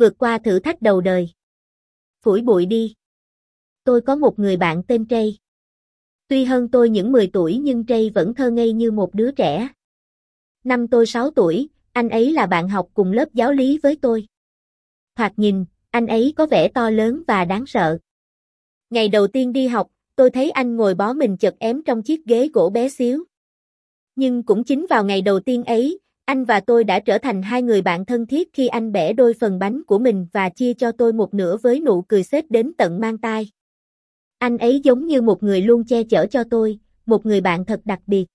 Vượt qua thử thách đầu đời. Phủi bụi đi. Tôi có một người bạn tên Trey. Tuy hơn tôi những 10 tuổi nhưng Trey vẫn thơ ngây như một đứa trẻ. Năm tôi 6 tuổi, anh ấy là bạn học cùng lớp giáo lý với tôi. Thoạt nhìn, anh ấy có vẻ to lớn và đáng sợ. Ngày đầu tiên đi học, tôi thấy anh ngồi bó mình chật ém trong chiếc ghế gỗ bé xíu. Nhưng cũng chính vào ngày đầu tiên ấy, anh và tôi đã trở thành hai người bạn thân thiết khi anh bẻ đôi phần bánh của mình và chia cho tôi một nửa với nụ cười xếp đến tận mang tai. Anh ấy giống như một người luôn che chở cho tôi, một người bạn thật đặc biệt.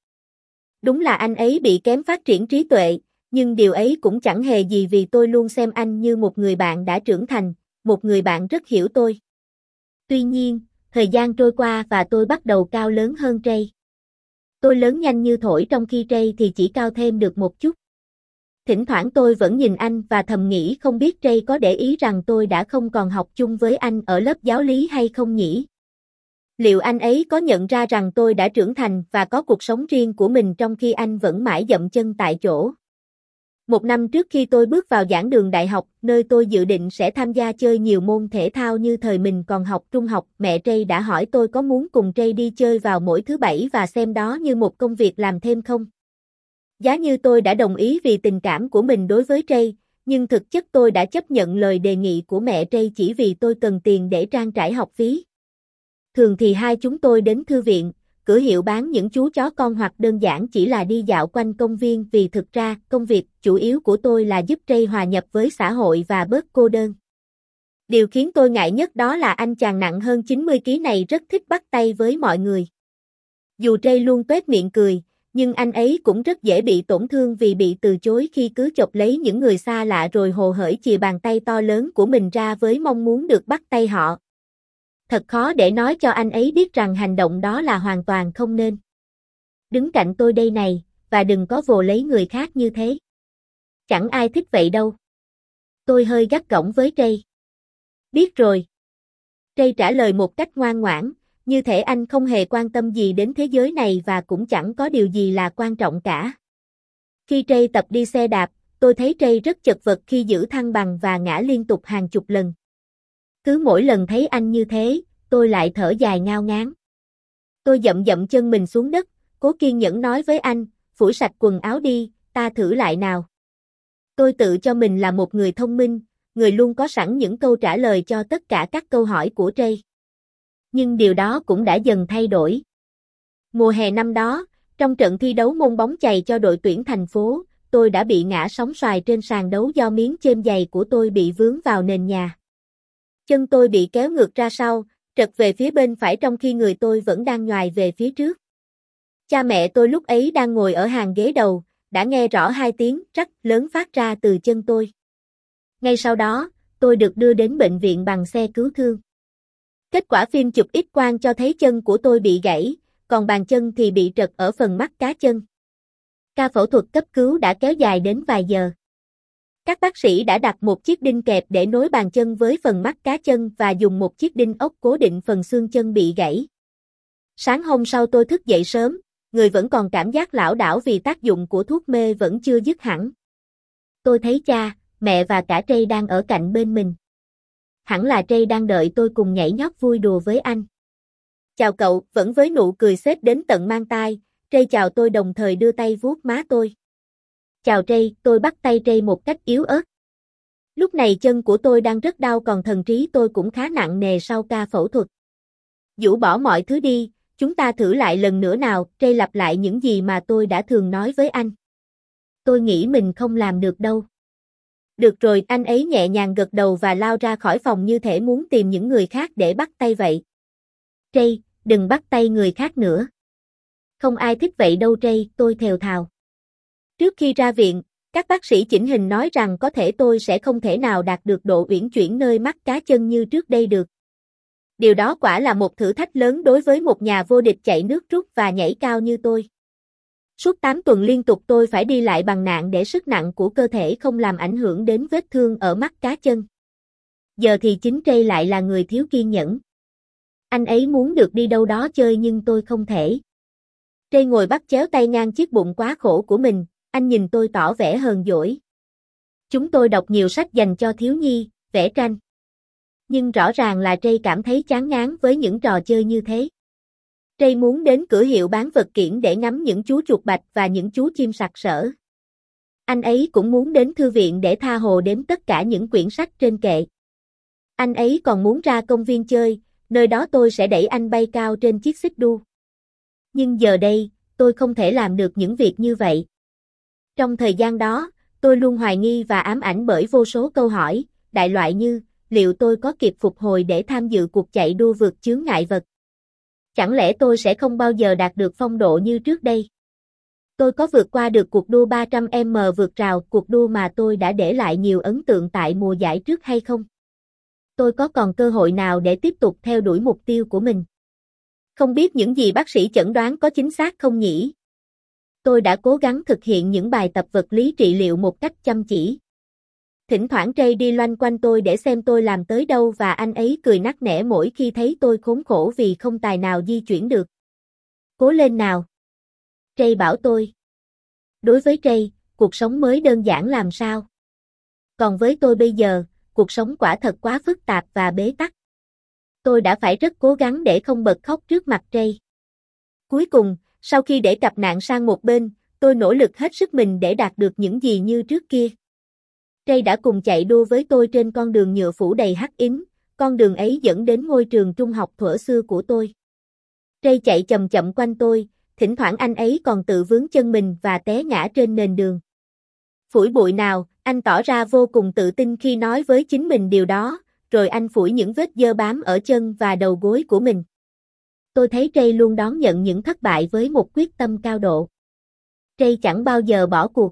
Đúng là anh ấy bị kém phát triển trí tuệ, nhưng điều ấy cũng chẳng hề gì vì tôi luôn xem anh như một người bạn đã trưởng thành, một người bạn rất hiểu tôi. Tuy nhiên, thời gian trôi qua và tôi bắt đầu cao lớn hơn Trey. Tôi lớn nhanh như thổi trong khi Trey thì chỉ cao thêm được một chút. Thỉnh thoảng tôi vẫn nhìn anh và thầm nghĩ không biết Trey có để ý rằng tôi đã không còn học chung với anh ở lớp giáo lý hay không nhỉ? Liệu anh ấy có nhận ra rằng tôi đã trưởng thành và có cuộc sống riêng của mình trong khi anh vẫn mãi dậm chân tại chỗ? Một năm trước khi tôi bước vào giảng đường đại học, nơi tôi dự định sẽ tham gia chơi nhiều môn thể thao như thời mình còn học trung học, mẹ Trey đã hỏi tôi có muốn cùng Trey đi chơi vào mỗi thứ bảy và xem đó như một công việc làm thêm không. Giá như tôi đã đồng ý vì tình cảm của mình đối với Trey, nhưng thực chất tôi đã chấp nhận lời đề nghị của mẹ Trey chỉ vì tôi cần tiền để trang trải học phí. Thường thì hai chúng tôi đến thư viện, cửa hiệu bán những chú chó con hoặc đơn giản chỉ là đi dạo quanh công viên vì thực ra công việc chủ yếu của tôi là giúp Trey hòa nhập với xã hội và bớt cô đơn. Điều khiến tôi ngại nhất đó là anh chàng nặng hơn 90kg này rất thích bắt tay với mọi người. Dù Trey luôn tuét miệng cười, nhưng anh ấy cũng rất dễ bị tổn thương vì bị từ chối khi cứ chọc lấy những người xa lạ rồi hồ hởi chìa bàn tay to lớn của mình ra với mong muốn được bắt tay họ. Thật khó để nói cho anh ấy biết rằng hành động đó là hoàn toàn không nên. Đứng cạnh tôi đây này, và đừng có vồ lấy người khác như thế. Chẳng ai thích vậy đâu. Tôi hơi gắt gỏng với Trey. Biết rồi. Trey trả lời một cách ngoan ngoãn, như thể anh không hề quan tâm gì đến thế giới này và cũng chẳng có điều gì là quan trọng cả. Khi Trey tập đi xe đạp, tôi thấy Trey rất chật vật khi giữ thăng bằng và ngã liên tục hàng chục lần. Cứ mỗi lần thấy anh như thế, tôi lại thở dài ngao ngán. Tôi dậm dậm chân mình xuống đất, cố kiên nhẫn nói với anh, phủi sạch quần áo đi, ta thử lại nào. Tôi tự cho mình là một người thông minh, người luôn có sẵn những câu trả lời cho tất cả các câu hỏi của Trey. Nhưng điều đó cũng đã dần thay đổi. Mùa hè năm đó, trong trận thi đấu môn bóng chày cho đội tuyển thành phố, tôi đã bị ngã sóng xoài trên sàn đấu do miếng chêm giày của tôi bị vướng vào nền nhà. Chân tôi bị kéo ngược ra sau, trật về phía bên phải trong khi người tôi vẫn đang nhoài về phía trước. Cha mẹ tôi lúc ấy đang ngồi ở hàng ghế đầu, đã nghe rõ hai tiếng rắc lớn phát ra từ chân tôi. Ngay sau đó, tôi được đưa đến bệnh viện bằng xe cứu thương. Kết quả phim chụp ít quang cho thấy chân của tôi bị gãy, còn bàn chân thì bị trật ở phần mắt cá chân. Ca phẫu thuật cấp cứu đã kéo dài đến vài giờ. Các bác sĩ đã đặt một chiếc đinh kẹp để nối bàn chân với phần mắt cá chân và dùng một chiếc đinh ốc cố định phần xương chân bị gãy. Sáng hôm sau tôi thức dậy sớm, người vẫn còn cảm giác lão đảo vì tác dụng của thuốc mê vẫn chưa dứt hẳn. Tôi thấy cha, mẹ và cả Trey đang ở cạnh bên mình. Hẳn là Trey đang đợi tôi cùng nhảy nhót vui đùa với anh. Chào cậu, vẫn với nụ cười xếp đến tận mang tai, Trey chào tôi đồng thời đưa tay vuốt má tôi. Chào Trey, tôi bắt tay Trey một cách yếu ớt. Lúc này chân của tôi đang rất đau còn thần trí tôi cũng khá nặng nề sau ca phẫu thuật. Dũ bỏ mọi thứ đi, chúng ta thử lại lần nữa nào, Trey lặp lại những gì mà tôi đã thường nói với anh. Tôi nghĩ mình không làm được đâu. Được rồi, anh ấy nhẹ nhàng gật đầu và lao ra khỏi phòng như thể muốn tìm những người khác để bắt tay vậy. Trey, đừng bắt tay người khác nữa. Không ai thích vậy đâu Trey, tôi thều thào. Trước khi ra viện, các bác sĩ chỉnh hình nói rằng có thể tôi sẽ không thể nào đạt được độ uyển chuyển nơi mắt cá chân như trước đây được. Điều đó quả là một thử thách lớn đối với một nhà vô địch chạy nước rút và nhảy cao như tôi. Suốt 8 tuần liên tục tôi phải đi lại bằng nạn để sức nặng của cơ thể không làm ảnh hưởng đến vết thương ở mắt cá chân. Giờ thì chính Trey lại là người thiếu kiên nhẫn. Anh ấy muốn được đi đâu đó chơi nhưng tôi không thể. Trey ngồi bắt chéo tay ngang chiếc bụng quá khổ của mình, anh nhìn tôi tỏ vẻ hờn dỗi. Chúng tôi đọc nhiều sách dành cho thiếu nhi, vẽ tranh. Nhưng rõ ràng là Trey cảm thấy chán ngán với những trò chơi như thế. Ray muốn đến cửa hiệu bán vật kiển để ngắm những chú chuột bạch và những chú chim sặc sỡ. Anh ấy cũng muốn đến thư viện để tha hồ đếm tất cả những quyển sách trên kệ. Anh ấy còn muốn ra công viên chơi, nơi đó tôi sẽ đẩy anh bay cao trên chiếc xích đu. Nhưng giờ đây, tôi không thể làm được những việc như vậy. Trong thời gian đó, tôi luôn hoài nghi và ám ảnh bởi vô số câu hỏi, đại loại như, liệu tôi có kịp phục hồi để tham dự cuộc chạy đua vượt chướng ngại vật? Chẳng lẽ tôi sẽ không bao giờ đạt được phong độ như trước đây? Tôi có vượt qua được cuộc đua 300m vượt rào, cuộc đua mà tôi đã để lại nhiều ấn tượng tại mùa giải trước hay không? Tôi có còn cơ hội nào để tiếp tục theo đuổi mục tiêu của mình? Không biết những gì bác sĩ chẩn đoán có chính xác không nhỉ? Tôi đã cố gắng thực hiện những bài tập vật lý trị liệu một cách chăm chỉ. Thỉnh thoảng Trey đi loanh quanh tôi để xem tôi làm tới đâu và anh ấy cười nắc nẻ mỗi khi thấy tôi khốn khổ vì không tài nào di chuyển được. Cố lên nào! Trey bảo tôi. Đối với Trey, cuộc sống mới đơn giản làm sao? Còn với tôi bây giờ, cuộc sống quả thật quá phức tạp và bế tắc. Tôi đã phải rất cố gắng để không bật khóc trước mặt Trey. Cuối cùng, sau khi để cặp nạn sang một bên, tôi nỗ lực hết sức mình để đạt được những gì như trước kia. Trey đã cùng chạy đua với tôi trên con đường nhựa phủ đầy hắc yếm, con đường ấy dẫn đến ngôi trường trung học thuở xưa của tôi. Trey chạy chậm chậm quanh tôi, thỉnh thoảng anh ấy còn tự vướng chân mình và té ngã trên nền đường. Phủi bụi nào, anh tỏ ra vô cùng tự tin khi nói với chính mình điều đó, rồi anh phủi những vết dơ bám ở chân và đầu gối của mình. Tôi thấy Trey luôn đón nhận những thất bại với một quyết tâm cao độ. Trey chẳng bao giờ bỏ cuộc.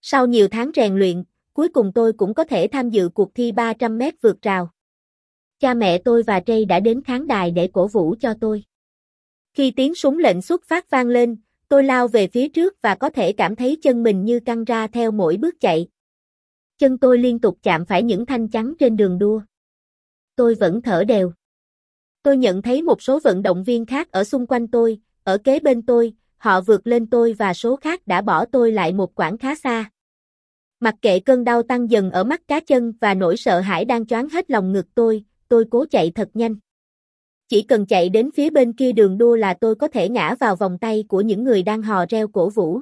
Sau nhiều tháng rèn luyện, cuối cùng tôi cũng có thể tham dự cuộc thi 300 mét vượt rào. Cha mẹ tôi và Trey đã đến khán đài để cổ vũ cho tôi. Khi tiếng súng lệnh xuất phát vang lên, tôi lao về phía trước và có thể cảm thấy chân mình như căng ra theo mỗi bước chạy. Chân tôi liên tục chạm phải những thanh chắn trên đường đua. Tôi vẫn thở đều. Tôi nhận thấy một số vận động viên khác ở xung quanh tôi, ở kế bên tôi, họ vượt lên tôi và số khác đã bỏ tôi lại một quãng khá xa. Mặc kệ cơn đau tăng dần ở mắt cá chân và nỗi sợ hãi đang choáng hết lòng ngực tôi, tôi cố chạy thật nhanh. Chỉ cần chạy đến phía bên kia đường đua là tôi có thể ngã vào vòng tay của những người đang hò reo cổ vũ.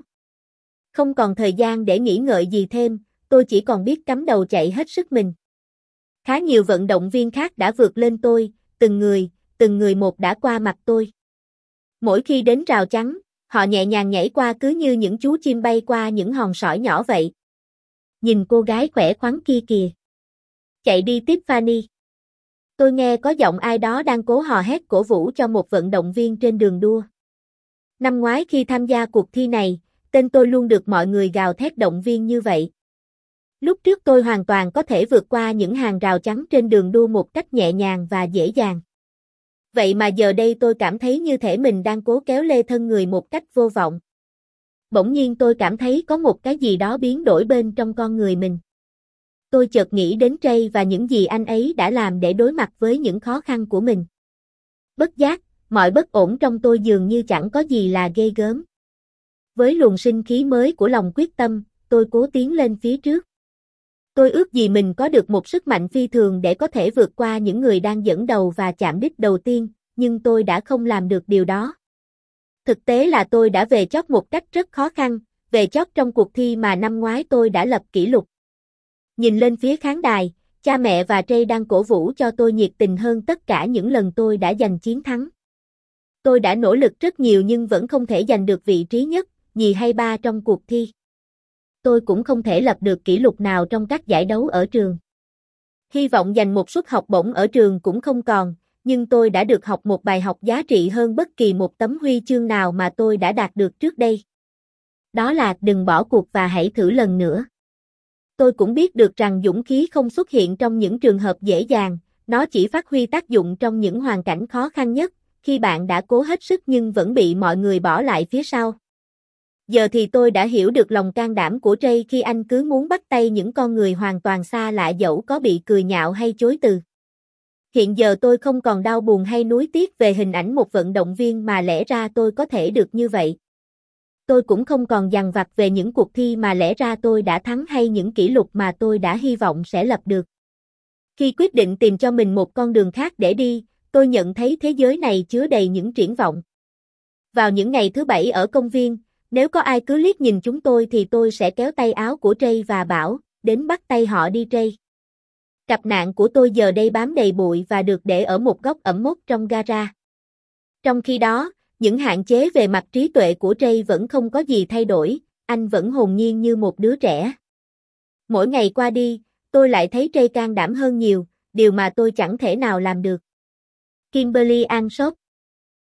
Không còn thời gian để nghĩ ngợi gì thêm, tôi chỉ còn biết cắm đầu chạy hết sức mình. Khá nhiều vận động viên khác đã vượt lên tôi, từng người, từng người một đã qua mặt tôi. Mỗi khi đến rào trắng, họ nhẹ nhàng nhảy qua cứ như những chú chim bay qua những hòn sỏi nhỏ vậy. Nhìn cô gái khỏe khoắn kia kìa. Chạy đi tiếp Fanny. Tôi nghe có giọng ai đó đang cố hò hét cổ vũ cho một vận động viên trên đường đua. Năm ngoái khi tham gia cuộc thi này, tên tôi luôn được mọi người gào thét động viên như vậy. Lúc trước tôi hoàn toàn có thể vượt qua những hàng rào trắng trên đường đua một cách nhẹ nhàng và dễ dàng. Vậy mà giờ đây tôi cảm thấy như thể mình đang cố kéo lê thân người một cách vô vọng. Bỗng nhiên tôi cảm thấy có một cái gì đó biến đổi bên trong con người mình. Tôi chợt nghĩ đến Trey và những gì anh ấy đã làm để đối mặt với những khó khăn của mình. Bất giác, mọi bất ổn trong tôi dường như chẳng có gì là ghê gớm. Với luồng sinh khí mới của lòng quyết tâm, tôi cố tiến lên phía trước. Tôi ước gì mình có được một sức mạnh phi thường để có thể vượt qua những người đang dẫn đầu và chạm đích đầu tiên, nhưng tôi đã không làm được điều đó. Thực tế là tôi đã về chót một cách rất khó khăn, về chót trong cuộc thi mà năm ngoái tôi đã lập kỷ lục. Nhìn lên phía khán đài, cha mẹ và Trey đang cổ vũ cho tôi nhiệt tình hơn tất cả những lần tôi đã giành chiến thắng. Tôi đã nỗ lực rất nhiều nhưng vẫn không thể giành được vị trí nhất, nhì hay ba trong cuộc thi tôi cũng không thể lập được kỷ lục nào trong các giải đấu ở trường. Hy vọng giành một suất học bổng ở trường cũng không còn, nhưng tôi đã được học một bài học giá trị hơn bất kỳ một tấm huy chương nào mà tôi đã đạt được trước đây. Đó là đừng bỏ cuộc và hãy thử lần nữa. Tôi cũng biết được rằng dũng khí không xuất hiện trong những trường hợp dễ dàng, nó chỉ phát huy tác dụng trong những hoàn cảnh khó khăn nhất, khi bạn đã cố hết sức nhưng vẫn bị mọi người bỏ lại phía sau. Giờ thì tôi đã hiểu được lòng can đảm của Trey khi anh cứ muốn bắt tay những con người hoàn toàn xa lạ dẫu có bị cười nhạo hay chối từ. Hiện giờ tôi không còn đau buồn hay nuối tiếc về hình ảnh một vận động viên mà lẽ ra tôi có thể được như vậy. Tôi cũng không còn dằn vặt về những cuộc thi mà lẽ ra tôi đã thắng hay những kỷ lục mà tôi đã hy vọng sẽ lập được. Khi quyết định tìm cho mình một con đường khác để đi, tôi nhận thấy thế giới này chứa đầy những triển vọng. Vào những ngày thứ bảy ở công viên, nếu có ai cứ liếc nhìn chúng tôi thì tôi sẽ kéo tay áo của Trey và bảo, đến bắt tay họ đi Trey. Cặp nạn của tôi giờ đây bám đầy bụi và được để ở một góc ẩm mốc trong gara. Trong khi đó, những hạn chế về mặt trí tuệ của Trey vẫn không có gì thay đổi, anh vẫn hồn nhiên như một đứa trẻ. Mỗi ngày qua đi, tôi lại thấy Trey can đảm hơn nhiều, điều mà tôi chẳng thể nào làm được. Kimberly An